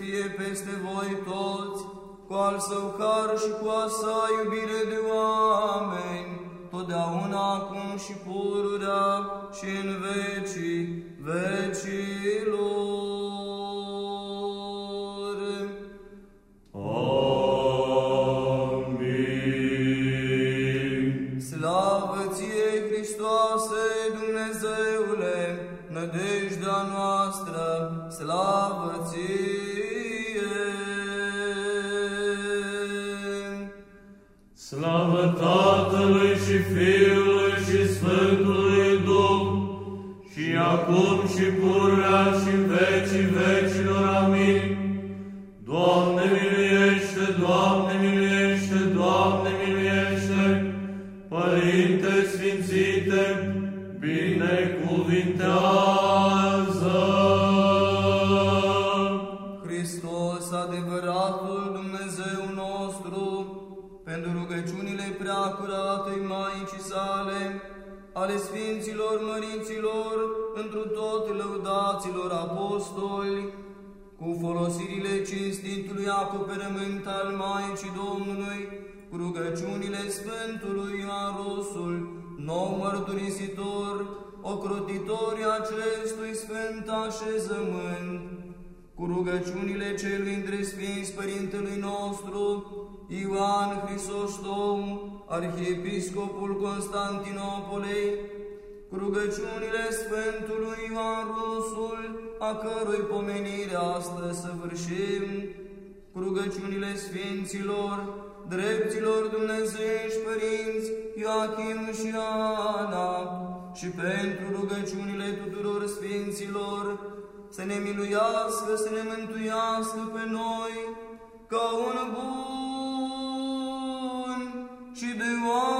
fie peste voi toți, cu al său har și cu a sa iubire de oameni, totdeauna acum și pururea și în vecii vecilor. Amin. Slavă ție, Hristoase, Dumnezeule, nădejdea noastră, slavă ție! Slavă Tatălui și Fiului și Sfântului Duh, și acum și pururea și în vecii vecilor. Amin. Doamne miluiește, Doamne miluiește, Doamne miluiește, Părinte Sfințite, binecuvintează! Pentru rugăciunile preacuratei Maicii sale, ale Sfinților Mărinților, întru tot lăudaților apostoli, cu folosirile cinstitului acoperământ al Maicii Domnului, cu rugăciunile Sfântului Ioan Rusul, nou mărturisitor, ocrotitorii acestui sfânt așezământ, cu rugăciunile celui între Sfinți Părintelui nostru, Ioan Hristostom, Arhiepiscopul Constantinopolei, cu rugăciunile Sfântului Ioan Rusul, a cărui pomenire astăzi săvârșim, cu rugăciunile Sfinților, dreptilor Dumnezeiești Părinți, Ioachim și Ana, și pentru rugăciunile tuturor Sfinților, să ne miluiască, să ne mântuiască pe noi, ca un bun și de oameni.